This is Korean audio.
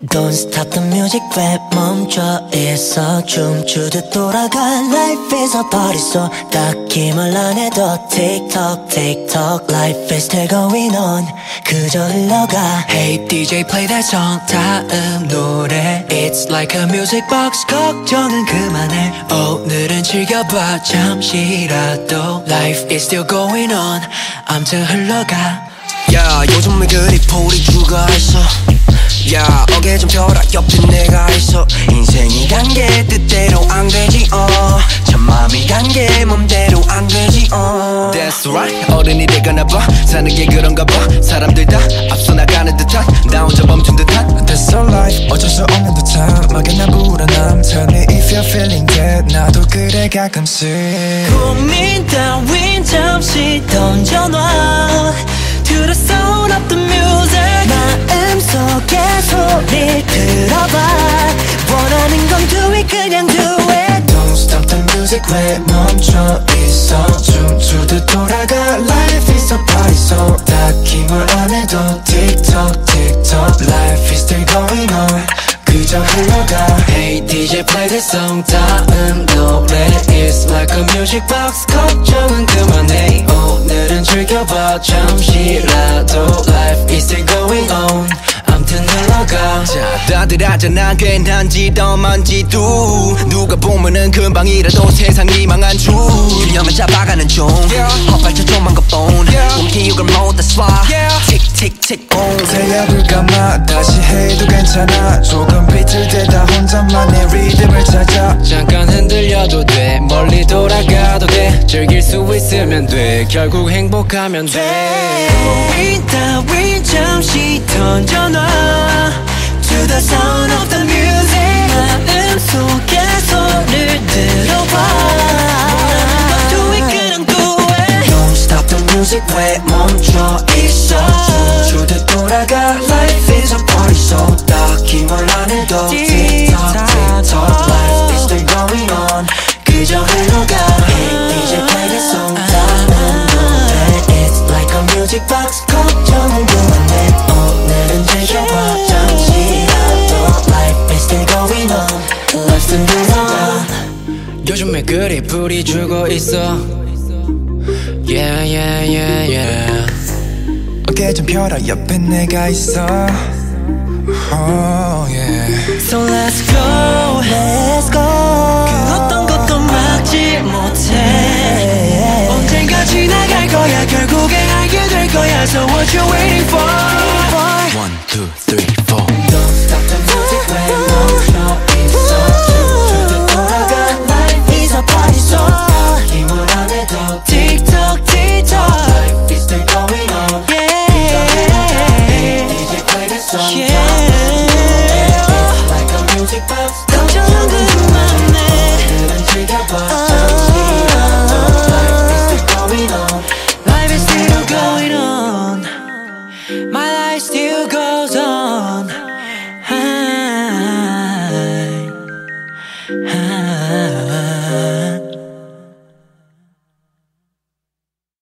Don't stop the music 왜 멈춰 있어 춤추듯 돌아가 Life is a party so 딱히 말안 해도 tick tock Life is still going on 그저 흘러가 Hey DJ play that song 다음 노래 It's like a music box 걱정은 그만해 오늘은 즐겨봐 잠시라도 Life is still going on 암튼 흘러가 야 요즘에 그리 풀이 죽어 있어 야 어깨 좀 펴라. 옆에 내가 있어. 인생이 간게 뜻대로 안 되지 어참 마음이 간게 맘대로 안 되지 어. That's right. 어른이 되거나 봐. 사는 게 그런가 봐. 사람들 다 앞서 나가는 듯한 나 혼자 멈춘 듯한. That's so life. 어쩔 수 없는 듯한 막연한 불안함. Tell me if you're feeling that 나도 그래 가끔씩. 고민 따윈 잠시 던져놔 들어봐 원하는 건 do it 그냥 do it Don't stop the music 왜 멈춰 있어 춤추듯 돌아가 Life is a party so 딱히 뭘 안 해도 Tick tock tick tock Life is still going on 그저 흘러가 Hey DJ play that song 다음 노래 It's like a music box 걱정은 그만해 오늘은 즐겨봐 잠시라도 Life is still going on 자. 다들 하잖아. 괜한지 더만지도 누가 보면은 금방이라도 세상이 망한 줄. 균형을 잡아가는 중. 헛발쳐 좀만 것뿐 움기육을 모두 쏴. 틱틱틱 봉 새야불까마 다시 해도 괜찮아. 조금 비틀대다 혼자만의 리듬을 찾아. 잠깐 흔들려도 돼. 멀리 돌아가도 돼. 즐길 수 있으면 돼. 결국 행복하면 돼 the music 왜 멈춰 있어 춤추듯 돌아가 Life is a party so 딱히 뭘 안 해도 Tick tock tick tock Life is still going on 그저 흘러가 Hey DJ play that song 다음 노래 It's like a music box 걱정은 그만해 오늘은 즐겨봐 잠시라도 Life is still going on Life's still going on 요즘에 그리 불이 죽어 있어 Yeah yeah yeah yeah 어깨 좀 펴라 옆에 내가 있어 sometimes. Yeah. Like a music box.